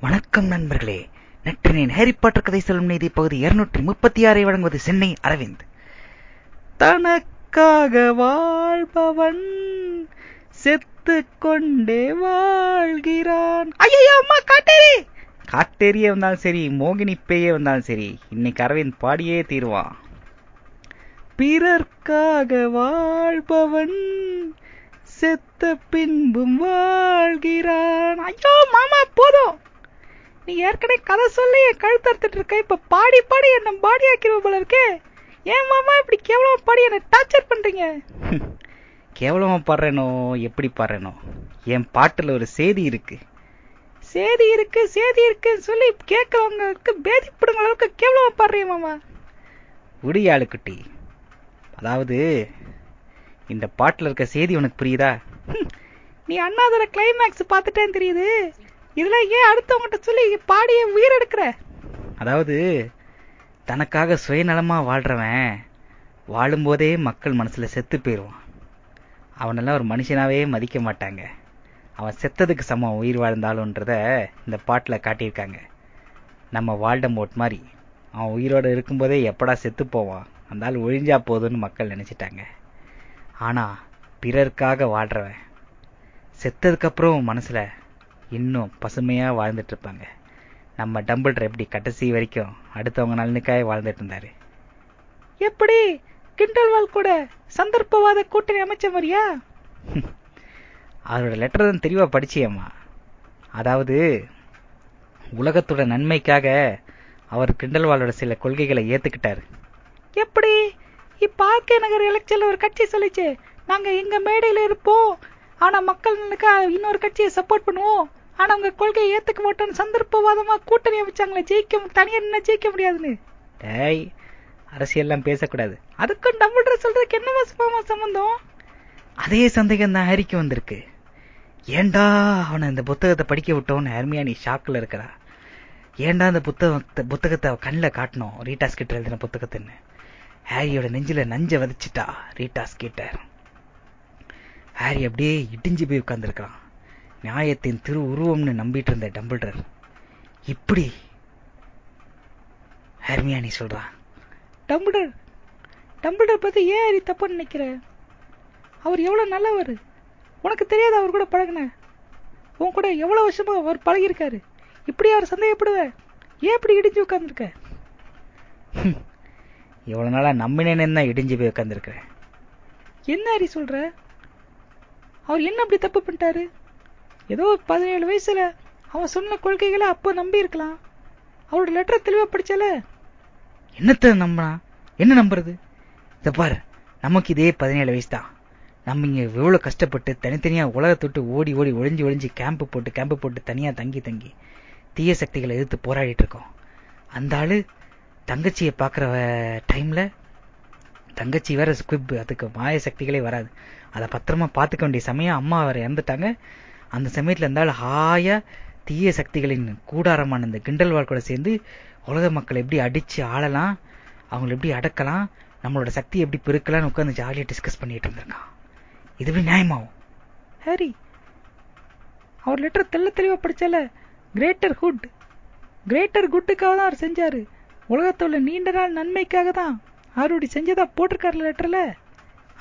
வணக்கம் நண்பர்களே. நற்றினேன் Harry Potter கதை சொல்லும் நீதி பகுதி இருநூற்றி முப்பத்தி ஆறை வழங்குவது சென்னை அரவிந்த். தனக்காக வாழ்பவன் செத்து கொண்டே வாழ்கிறான். ஐயோ அம்மா காட்டேரி! காட்டேரியே வந்தாலும் சரி மோகினி பேயே வந்தாலும் சரி இன்னைக்கு அரவிந்த் பாடியே தீருவான். பிறர்க்காக வாழ்பவன் செத்த பின்பும் வாழ்கிறான். ஐயோ மாமா போதும்! நீ ஏற்கனவே கதை சொல்லி என் கழுத்தறுத்துட்டு இருக்க. இப்ப பாடி பாடி என்ன பாடி ஆக்கிடுவ போல இருக்கே. ஏன் மாமா இப்படி கேவலமா பாடி என்ன டார்ச்சர் பண்றீங்க? கேவலமா பாடுறேனோ எப்படி பாடுறேனோ? என் பாட்டுல ஒரு செய்தி இருக்கு. சேதி இருக்கு சேதி இருக்குன்னு சொல்லி கேட்கறவங்களுக்கு பேதிப்படுங்க அளவுக்கு கேவலமா பாடுறீங்க மாமா. உடியாளு குட்டி. அதாவது இந்த பாட்டுல இருக்க செய்தி உனக்கு புரியுதா? நீ அண்ணாதோட கிளைமேக்ஸ் பார்த்துட்டேன்னு தெரியுது. இதுல ஏன் அடுத்தவங்கிட்ட சொல்லி பாடிய உயிர் எடுக்கிற அதாவது தனக்காக சுயநலமா வாழ்றவன் வாழும்போதே மக்கள் மனசுல செத்து போயிடுவான் அவனெல்லாம் ஒரு மனுஷனாவே மதிக்க மாட்டாங்க. அவன் செத்ததுக்கு சமம் உயிர் வாழ்ந்தாலும்ன்றத இந்த பாட்டில் காட்டியிருக்காங்க. நம்ம வால்டமோட் மாதிரி. அவன் உயிரோட இருக்கும்போதே எப்படா செத்து போவான்? அந்த ஆள் ஒழிஞ்சா போதும்னு மக்கள் நினைச்சிட்டாங்க. ஆனா பிறருக்காக வாழ்றவன் செத்ததுக்கு அப்புறம் மனசுல இன்னும் பசுமையா வாழ்ந்துட்டு இருப்பாங்க நம்ம டம்பிள்டர் எப்படி கடைசி வரைக்கும் அடுத்தவங்க நலனுக்காக வாழ்ந்துட்டு இருந்தாரு எப்படி? கிண்டல்வால் கூட சந்தர்ப்பவாத கூட்டணி அமைச்ச மாதிரியா? அவரோட லெட்டர் தான் தெளிவா படிச்சியம்மா. அதாவது உலகத்தோட நன்மைக்காக அவர் கிண்டல்வாலோட சில கொள்கைகளை ஏத்துக்கிட்டாரு. எப்படி? இப்ப ஆர்கே நகர் எலெக்ஷன்ல ஒரு கட்சி சொல்லிச்சு நாங்க எங்க மேடையில இருப்போம் ஆனா மக்கள் இன்னொரு கட்சியை சப்போர்ட் பண்ணுவோம். ஆனா உங்க கொள்கையை ஏத்துக்க மாட்டோம்னு சந்தர்ப்பவாதமா கூட்டணி அமைச்சாங்களே ஜெயிக்க தனியா என்ன ஜெயிக்க முடியாதுன்னு. டேய் அரசியல்லாம் பேசக்கூடாது. அதுக்கும் நம்மள்ற சொல்றதுக்கு என்ன சுபமா சம்பந்தம்? அதே சந்தேகம் தான் ஹரிக்கு வந்திருக்கு. ஏண்டா அவனை இந்த புத்தகத்தை படிக்க விட்டோன்னு ஹர்மியா நீ ஷாக்ல இருக்கிறா. ஏண்டா இந்த புத்தகத்தை புத்தகத்தை கண்ணில் காட்டணும் ரீட்டாஸ் கிட்ட எழுதின புத்தகத்துன்னு. ஹாரியோட நெஞ்சில நஞ்ச வதிச்சிட்டா ரீட்டாஸ் கிட்டர் ஹாரி அப்படியே இடிஞ்சு போய் உட்கார்ந்துருக்கான் நியாயத்தின் திரு உருவம்னு நம்பிட்டு இருந்த டம்பிள்டர். இப்படி ஹர்மியானி சொல்றான் டம்பிள்டர் டம்பிள்டர் பத்தி ஏன் ஹாரி தப்பு நினைக்கிற? அவர் எவ்வளவு நல்லவர். உனக்கு தெரியாது அவர் கூட பழகின. உன் கூட எவ்வளவு வருஷமா அவர் பழகிருக்காரு இப்படி அவர் சந்தேகப்படுவ? ஏன் இப்படி இடிஞ்சு உட்கார்ந்துருக்க? இவ்வளவு நாளா நம்பினேன்னு தான் இடிஞ்சு போய் உட்கார்ந்துருக்கிறேன். என்ன ஹரி சொல்ற? அவர் என்ன அப்படி தப்பு பண்ணிட்டாரு? ஏதோ பதினேழு வயசுல அவன் சொன்ன கொள்கைகளை அப்போ நம்பி இருக்கலாம். அவரோட லெட்டரை தெளிவா படிச்சால? என்னத்த நம்பினா என்ன நம்புறது? இதை பாரு நமக்கு இதே பதினேழு வயசு தான் நம்ம இங்க எவ்வளவு கஷ்டப்பட்டு தனித்தனியா உலகத்தொட்டு ஓடி ஓடி ஒழிஞ்சு ஒழிஞ்சு கேம்ப் போட்டு கேம்ப் போட்டு தனியா தங்கி தங்கி தீய சக்திகளை எதிர்த்து போராடிட்டு இருக்கோம். அந்த ஆளு தங்கச்சியை பாக்குற டைம்ல தங்கச்சி வேற ஸ்குவிப் அதுக்கு மாய சக்திகளே வராது. அதை பத்திரமா பாத்துக்க வேண்டிய சமயம் அம்மா வேற இறந்துட்டாங்க. அந்த சமயத்தில் இருந்தால் ஹாயா தீய சக்திகளின் கூடாரமான இந்த கிண்டல்வால் கூட சேர்ந்து உலக மக்களை எப்படி அடிச்சு ஆளலாம் அவங்களை எப்படி அடக்கலாம் நம்மளோட சக்தி எப்படி பெருக்கலாம்னு உட்காந்து ஜாலியாக டிஸ்கஸ் பண்ணிட்டு இருந்திருக்கான். இது எப்படி நியாயமாகும் ஹரி அவர் லெட்டர் தெல்ல தெளிவா படிச்சால கிரேட்டர் குட் கிரேட்டர் குட்டுக்காக தான் அவர் செஞ்சாரு. உலகத்தோட நீண்ட நாள் நன்மைக்காக தான் அவருடி செஞ்சதா போட்டிருக்காரு லெட்டர்ல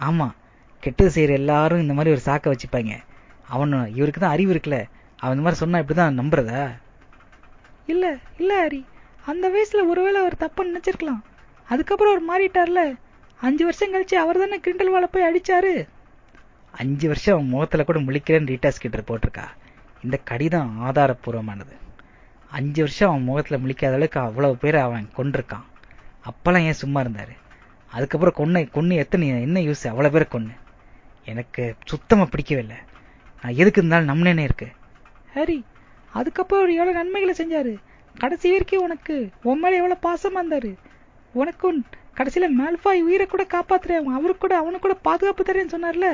ஆமா கெட்டது செய்யற எல்லாரும் இந்த மாதிரி ஒரு சாக்க வச்சுப்பாங்க. அவனு இவருக்கு தான் அறிவு இருக்குல்ல. அவன் இந்த மாதிரி சொன்னா இப்படிதான் நம்புறதா? இல்ல இல்ல ஹரி. அந்த வயசுல ஒருவேளை அவர் தப்பு நினைச்சிருக்கலாம். அதுக்கப்புறம் அவர் மாறிட்டார்ல. அஞ்சு வருஷம் கழிச்சு அவர் தானே கிண்டல் வாழ போய் அடிச்சாரு? அஞ்சு வருஷம் அவன் முகத்துல கூட முழிக்கிறேன்னு ரீட்டாஸ் கிட்ட போட்டிருக்கா. இந்த கடிதம் ஆதாரபூர்வமானது அஞ்சு வருஷம் அவன் முகத்துல முழிக்காத அளவுக்கு அவ்வளவு பேர் அவன் கொண்டிருக்கான் அப்பெல்லாம் ஏன் சும்மா இருந்தாரு? அதுக்கப்புறம் கொன்னை கொன்னு எத்தனை என்ன யூஸ் அவ்வளவு பேர் கொன்னு. எனக்கு சுத்தமா பிடிக்கவே இல்லை. நான் எதுக்கு இருந்தாலும் நம்மனே இருக்கு. ஹரி அதுக்கப்புறம் அவர் எவ்வளவு நன்மைகளை செஞ்சாரு? கடைசி வரைக்கும் உனக்கு உன் மேல எவ்வளவு பாசமா இருந்தாரு? உனக்கும் கடைசியில மேல்பாய் உயிரை கூட காப்பாத்துறேன். அவருக்கு கூட அவனுக்கு கூட பாதுகாப்பு தரேன்னு சொன்னார்ல?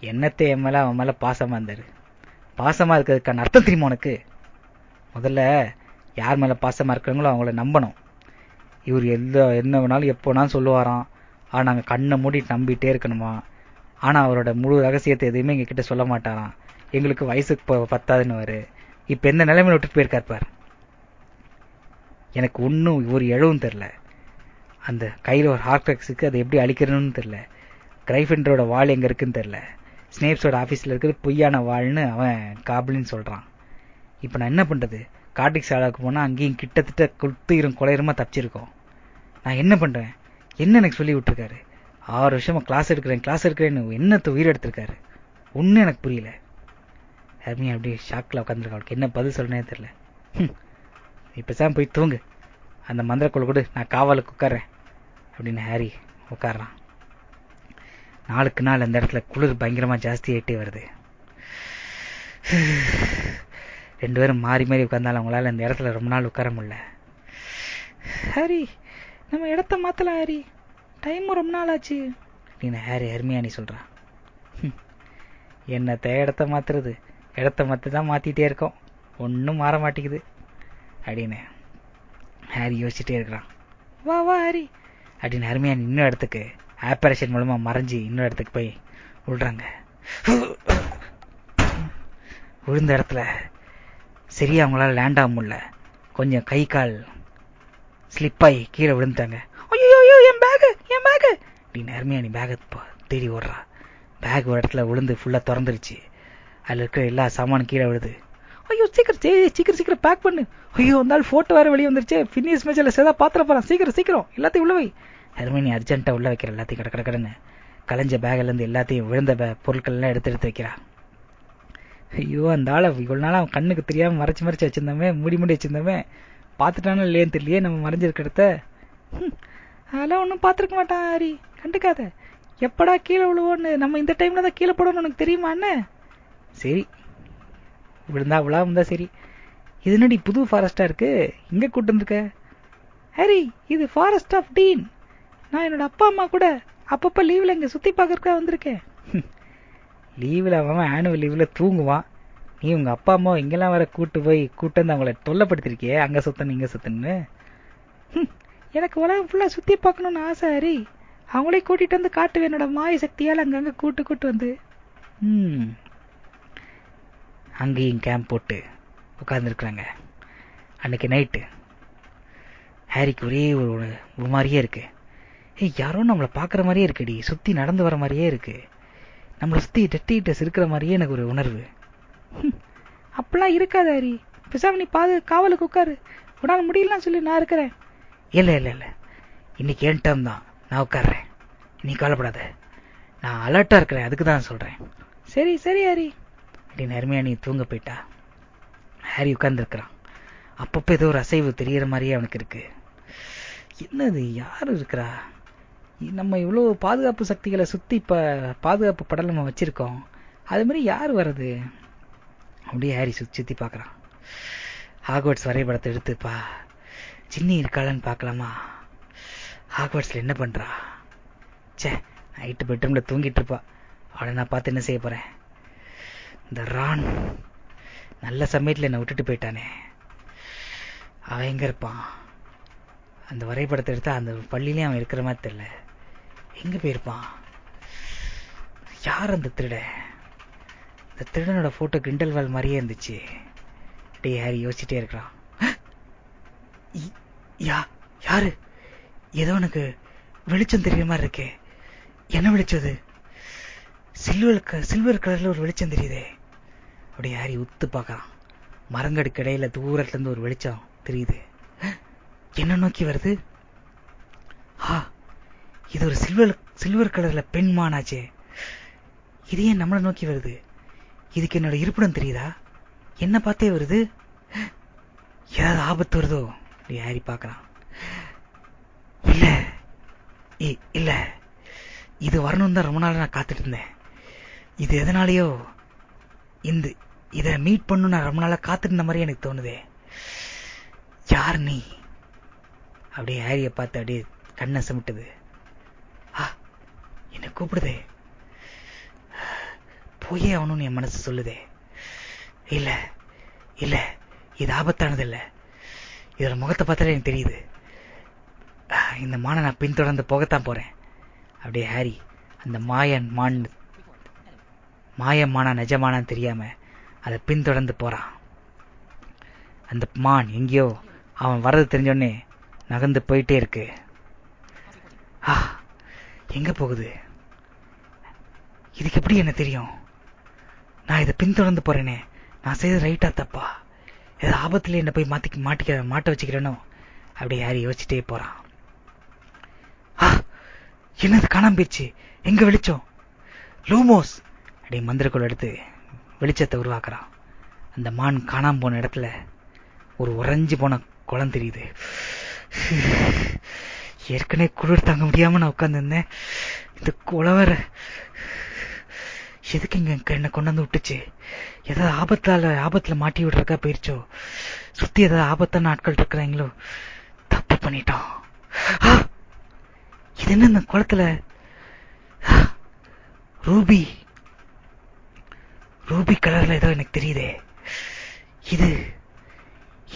என்னத்தை என் மேல அவன் மேல பாசமா இருந்தாரு? பாசமா இருக்கிறதுக்கான அர்த்தம் தெரியுமா உனக்கு? முதல்ல யார் மேல பாசமா இருக்கிறாங்களோ அவங்கள நம்பணும். இவர் எந்த என்ன வேணாலும் எப்போனாலும் சொல்லுவாராம். ஆனா நாங்க கண்ணை மூடி நம்பிட்டே இருக்கணுமா? ஆனா அவரோட முழு ரகசியத்தை எதுவுமே எங்க கிட்ட சொல்ல மாட்டாராம். எங்களுக்கு வயசுக்கு பத்தாதுன்னு இப்ப எந்த நிலைமையில விட்டுட்டு போயிருக்காரு பார்? எனக்கு ஒன்றும் ஒரு இழவும் தெரில. அந்த கையில் ஒரு ஹார்டெக்ஸுக்கு அதை எப்படி அழிக்கிறதுன்னு தெரில. கிரைஃபெண்டரோட வாள் எங்க இருக்குன்னு தெரில. ஸ்னேப்ஸோட ஆஃபீஸில் இருக்கிறது பொய்யான வாள்னு அவன் காபிலின்னு சொல்கிறான் இப்போ நான் என்ன பண்ணுறது கார்டிக் சாலாவுக்கு போனால் அங்கேயும் கிட்டத்தட்ட குத்துயிரும் கொலையுரமா தப்பிச்சிருக்கோம். நான் என்ன பண்ணுறேன் என்ன எனக்கு சொல்லி விட்டுருக்காரு? ஆறு வருஷமா கிளாஸ் எடுக்கிறேன் கிளாஸ் எடுக்கிறேன்னு என்னத்தை உயிர் எடுத்திருக்காரு? ஒன்றும் எனக்கு புரியல. ஹர்மியா அப்படியே ஷாக்கில் உட்காந்துருக்கா அவளுக்கு என்ன பதில் சொல்லணே தெரில இப்போ தான் போய் தூங்கு. அந்த மந்திரக்குள்ள கூட நான் காவலுக்கு உட்கார்றேன். அப்படின்னு ஹாரி உட்கார்றான். நாளுக்கு நாள் அந்த இடத்துல குளிர் பயங்கரமாக ஜாஸ்தி ஆகிட்டே வருது. ரெண்டு பேரும் மாறி மாறி உட்காந்தாலும் அவங்களால அந்த இடத்துல ரொம்ப நாள் உட்கார முடியல. ஹாரி நம்ம இடத்த மாத்தலாம் ஹாரி. டைமும் ரொம்ப நாள் ஆச்சு. அப்படின்னு ஹாரி ஹெர்மியானி சொல்றான் என்னத்த இடத்த மாத்துறது? இடத்த மாத்த தான் மாத்திட்டே இருக்கோம். ஒன்னும் மாற மாட்டேங்குது. அப்படின்னு ஹாரி யோசிச்சுட்டே இருக்கிறான். வா வா ஹாரி. அப்படின்னு ஹெர்மியானி இன்னொரு இடத்துக்கு. ஆப்பரேஷன் மூலமா மறைஞ்சு இன்னொரு இடத்துக்கு போய் விடுறாங்க விழுந்த இடத்துல சரியா அவங்களால லேண்ட் ஆக முடியல. கொஞ்சம் கை கால் ஸ்லிப் ஆகி கீழே விழுந்துட்டாங்க. பேக் அப்படின்னு ஹெர்மியானி பேக தேடி ஓடுறா. பேக் ஒரு இடத்துல விழுந்து ஃபுல்லா திறந்துருச்சு. அதுல இருக்கிற எல்லா சாமானும் கீழே விழுது. ஐயோ சீக்கிரம் சீக்கிரம் சீக்கிரம் பேக் பண்ணு. ஐயோ வந்தாலும் போட்டோ வேற வெளியே வந்துருச்சு. ஃபினிஷ் மேட்ச்ல சேதா பாத்திர போறான். சீக்கிரம் சீக்கிரம் எல்லாத்தையும் உள்ள வை. ஹெர்மினி அர்ஜென்ட்டா உள்ள வைக்கிற. எல்லாத்தையும் கட கடன்னு. கலைஞ்ச பேக்ல இருந்து எல்லாத்தையும் விழுந்த பொருட்கள் எல்லாம் எடுத்து எடுத்து வைக்கிறா. ஐயோ அந்த ஆளை இவ்வளவு நாள் அவன் கண்ணுக்கு தெரியாம மறைச்சு மறைச்சு வச்சிருந்தோமே. மூடி மூடி வச்சிருந்தோமே. பாத்துட்டானு இல்லையேன்னு தெரியலையே. நம்ம மறைஞ்சிருக்கிறத. இடத்த அதெல்லாம் ஒன்றும் பார்த்துருக்க மாட்டான் ஹரி. கண்டுக்காத. எப்படா கீழே விழுவோன்னு? நம்ம இந்த டைம்ல தான் கீழே போடணும்னு உனக்கு தெரியுமா என்ன? சரி. விழுந்தா விழாம சரி. இது என்னடி புது ஃபாரஸ்டா இருக்கு? இங்க கூட்டு இருக்க ஹரி இது ஃபாரஸ்ட் ஆஃப் டீன் நான் என்னோட அப்பா அம்மா கூட அப்பப்ப லீவ்ல இங்க சுத்தி பார்க்கறதுக்காக வந்திருக்கேன். லீவ்ல அவன் ஆனுவல் லீவ்ல தூங்குவான். நீ உங்க அப்பா அம்மா இங்கெல்லாம் வர கூட்டு போய் கூட்டு வந்து அவங்கள தொல்லப்படுத்திருக்கியே அங்க சுத்தன் இங்க சுத்தன்னு. எனக்கு உலகம் ஃபுல்லா சுத்தி பார்க்கணும்னு ஆசை ஹரி. அவங்களே கூட்டிட்டு வந்து காட்டுவேன் என்னோட மாய சக்தியால் அங்கங்க கூட்டு கூட்டு வந்து. ம். அங்கேயும் கேம்ப் போட்டு உட்கார்ந்துருக்குறாங்க. அன்னைக்கு நைட்டு ஹாரிக்கு ஒரே ஒரு ஒரு மாதிரியே இருக்கு. ஏய் யாரோ நம்மளை பார்க்குற மாதிரியே இருக்குடி. சுத்தி நடந்து வர மாதிரியே இருக்கு. நம்மளை சுத்தி டெட்டிட்டஸ் இருக்கிற மாதிரியே எனக்கு ஒரு உணர்வு. அப்படிலாம் இருக்காது ஹரி. பேசாம நீ பாது காவலுக்கு உட்காரு. உன்னால முடியலாம் சொல்லி நான் இருக்கிறேன். இல்லை இல்லை இல்லை. இன்னைக்கு என் டேர்ம் தான். நான் உட்கார்றேன். நீ கவலைப்படாத. நான் அலர்ட்டா இருக்கிறேன். அதுக்கு தான் சொல்றேன். சரி சரி ஹாரி. அப்படின்னு நீ தூங்க போயிட்டா? ஹாரி உட்கார்ந்துருக்கிறான். அப்பப்போ ஏதோ ஒரு அசைவு தெரியற மாதிரியே அவனுக்கு இருக்கு. என்னது யாரு இருக்கிறா? நம்ம இவ்வளோ பாதுகாப்பு சக்திகளை சுத்தி இப்ப பாதுகாப்பு படம் நம்ம வச்சிருக்கோம். அது மாதிரி யார் வர்றது? அப்படியே ஹாரி சுத்தி சுற்றி பார்க்குறான். ஹாக்வர்ட்ஸ் வரைபடத்தை எடுத்துப்பா. சின்னி இருக்காளன்னு பார்க்கலாமா? ஹாக்வர்ட்ஸில் என்ன பண்ணுறா சே நைட்டு பெட்ரூமில் தூங்கிட்டு இருப்பா அவளை நான் பார்த்து என்ன செய்ய போகிறேன் இந்த ரான் நல்ல சமயத்தில் என்னை விட்டுட்டு போயிட்டானே. அவன் எங்கே இருப்பான்? அந்த வரைபடத்தை எடுத்தா அந்த பள்ளியிலே அவன் இருக்கிற மாதிரி தெரில எங்கே போயிருப்பான்? யார் அந்த திருட? இந்த திருடனோட கிண்டல் கிண்டல்வால் மாதிரியே இருந்துச்சு. டே ஹாரி யோசிச்சுட்டே இருக்கிறான்? யா யாரு? ஏதோ எனக்கு வெளிச்சம் தெரியற மாதிரி இருக்கே. என்ன வெளிச்சது? சில்வர் சில்வர் கலர்ல ஒரு வெளிச்சம் தெரியுதே. அப்படியே ஹாரி உத்து பார்க்கறான். மரங்கடுக்கு இடையில தூரத்துல இருந்து ஒரு வெளிச்சம் தெரியுது. என்ன நோக்கி வருது? ஹா இது ஒரு சில்வர் சில்வர் கலர்ல பெண் மானாச்சே. இது ஏன் நம்மளை நோக்கி வருது? இதுக்கு என்னோட இருப்பிடம் தெரியுதா? என்ன பார்த்தே வருது? ஏதாவது ஆபத்து வருதோ? ஹாரி பார்க்கறான். இல்ல. இல்ல. இது வரணும் தான் ரொம்ப நாள் நான் காத்துட்டு இருந்தேன். இது எதனாலயோ இந்த இதை மீட் பண்ணு நான் ரொம்ப நாளாக காத்துட்டு மாதிரி எனக்கு தோணுதே. யார் நீ? அப்படியே ஹாரியை பார்த்து அப்படியே கண்ணை சமிட்டுது என்ன கூப்பிடுதே. போயே அவனும் என் மனசு சொல்லுதே. இல்ல இல்ல. இது ஆபத்தானது இல்ல. இதோட முகத்தை பார்த்தாலே எனக்கு தெரியுது. இந்த மானை நான் பின்தொடர்ந்து போகத்தான் போறேன். அப்படியே ஹாரி அந்த மாயன் மான் மாயமானா நிஜமானான்னு தெரியாம அதை பின்தொடர்ந்து போறான். அந்த மான் எங்கேயோ அவன் வர்றது தெரிஞ்சோடனே நகர்ந்து போயிட்டே இருக்கு. ஆ எங்க போகுது? இதுக்கு எப்படி என்ன தெரியும்? நான் இதை பின்தொடர்ந்து போறேனே. நான் செய்த ரைட்டா தப்பா? ஏதாவது ஆபத்துல என்ன போய் மாத்தி மாட்டிக்க மாட்ட வச்சுக்கிறேனோ? அப்படியே ஹாரி யோசிச்சுட்டே போறான். ஆ என்னது காணாம போயிடுச்சு? எங்க வெளிச்சம்? லூமோஸ்! அப்படி மந்திரக்குள் எடுத்து வெளிச்சத்தை உருவாக்குறான். அந்த மான் காணாம போன இடத்துல ஒரு உறைஞ்சு போன குளம் தெரியுது. ஏற்கனவே குளிர் தாங்க முடியாம நான் உட்கார்ந்துருந்தேன். இந்த குளவர எதுக்கு இங்க என்ன கொண்டு வந்து விட்டுச்சு? ஏதாவது ஆபத்தால ஆபத்துல மாட்டி விடுறக்கா போயிருச்சோ? சுத்தி ஏதாவது ஆபத்தான ஆட்கள் இருக்கிறாங்களோ? தப்பு பண்ணிட்டோம். இது என்ன இந்த குளத்துல? ரூபி. ரூபி கலர்ல ஏதோ எனக்கு தெரியுதே. இது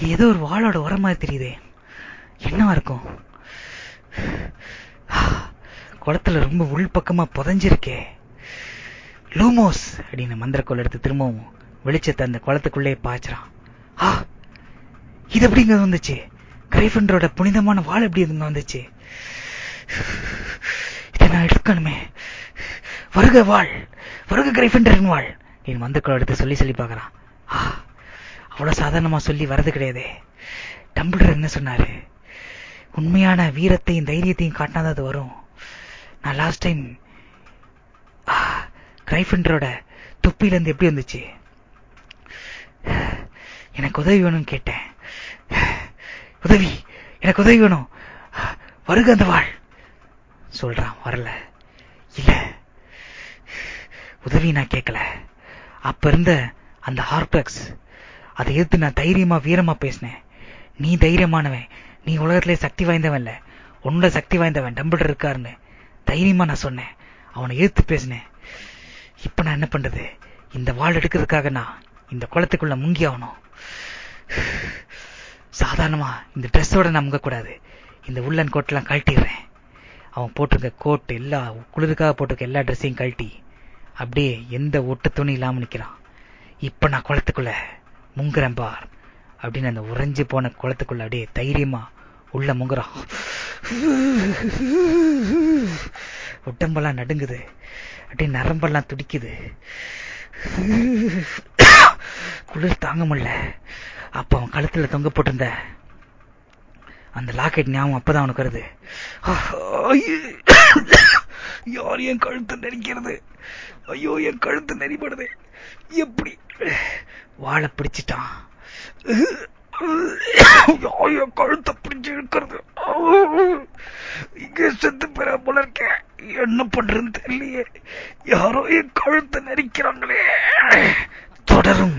ஏதோ ஒரு வாளோட உரம் மாதிரி தெரியுதே. என்னவா இருக்கும்? குளத்துல ரொம்ப உள் பக்கமா புதைஞ்சிருக்கே. லூமோஸ் அப்படின்னு மந்திரக்கோள் எடுத்து திரும்பவும் வெளிச்சத்தை அந்த குளத்துக்குள்ளே பாய்ச்சறான். ஆ இது எப்படிங்க வந்துச்சு? கிரைஃபண்டரோட புனிதமான வாள் எப்படி இருந்து வந்துச்சு? இதை நான் எடுக்கணுமே. வருக வாழ் வருக கிரைஃபண்டரின் வாழ் என் மந்திரக்கோள் எடுத்து சொல்லி சொல்லி பார்க்கறான். ஆ அவ்வளவு சாதாரணமா சொல்லி வரது கிடையாதே. டம்பிள்டர் என்ன சொன்னாரு? உண்மையான வீரத்தையும் தைரியத்தையும் காட்டினாதான் அது வரும். நான் லாஸ்ட் டைம் கிரைஃபண்டரோட தொப்பில இருந்து எப்படி வந்துச்சு? எனக்கு உதவி வேணும்னு கேட்டேன். உதவி எனக்கு உதவி வேணும். வருக அந்த வாழ். சொல்றான் வரல. இல்ல. உதவி நான் கேட்கல. அப்ப இருந்த அந்த ஹார்டக்ஸ் அதை எதிர்த்து நான் தைரியமா வீரமா பேசினேன். நீ தைரியமானவன். நீ உலகத்திலே சக்தி வாய்ந்தவன் இல்ல. உன்னோட சக்தி வாய்ந்தவன் டம்பிள் இருக்காருன்னு தைரியமா நான் சொன்னேன். அவனை எதிர்த்து பேசினேன். இப்ப நான் என்ன பண்றது? இந்த வாழ் எடுக்கிறதுக்காக நான் இந்த குளத்துக்குள்ள முங்கி ஆகணும். சாதாரணமா இந்த ட்ரெஸ்ஸோட நான் முங்கக்கூடாது இந்த உள்ளன் கோட்டெல்லாம் கழட்டிடுறேன். அவன் போட்டிருக்க கோட் எல்லா குளிருக்காக போட்டிருக்க எல்லா ட்ரெஸ்ஸையும் கழட்டி அப்படியே எந்த ஒட்டு துணி இல்லாம நிக்கிறான். இப்ப நான் குளத்துக்குள்ள முங்குறேன் பார் அப்படின்னு அந்த உறைஞ்சு போன குளத்துக்குள்ள அப்படியே தைரியமா உள்ள முங்குறான். உடம்பெல்லாம் நடுங்குது. அப்படியே நரம்பெல்லாம் துடிக்குது. குளிர் தாங்க முடியல. அப்ப அவன் கழுத்துல தொங்க போட்டிருந்த. அந்த லாக்கெட் ஞாபகம் அப்பதான் அவனுக்கு வருது. யார் என் கழுத்து நெரிக்கிறது? ஐயோ என் கழுத்து நெறிப்படுது எப்படி? வாழை பிடிச்சிட்டான். யார் கழுத்த கழுத்தை பிடிச்சு இருக்கிறது இங்க செத்து பெற போல இருக்கேன் என்ன பண்றதுன்னு தெரியலையே. யாரோ என் கழுத்தை நெரிக்கிறாங்களே. தொடரும்.